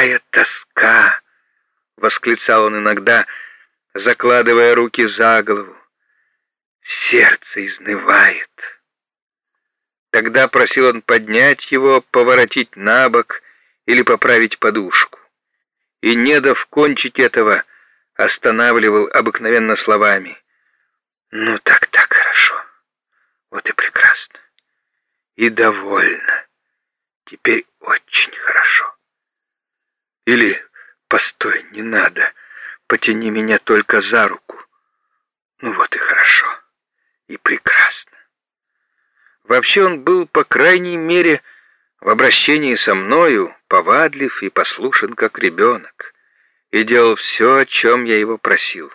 какая тоска!» — восклицал он иногда, закладывая руки за голову. «Сердце изнывает». Тогда просил он поднять его, поворотить на бок или поправить подушку. И, не дав кончить этого, останавливал обыкновенно словами. «Ну так, так хорошо. Вот и прекрасно. И довольно. Теперь очень хорошо». Или «Постой, не надо. Потяни меня только за руку». Ну вот и хорошо. И прекрасно. Вообще он был, по крайней мере, в обращении со мною повадлив и послушен, как ребенок, и делал все, о чем я его просил.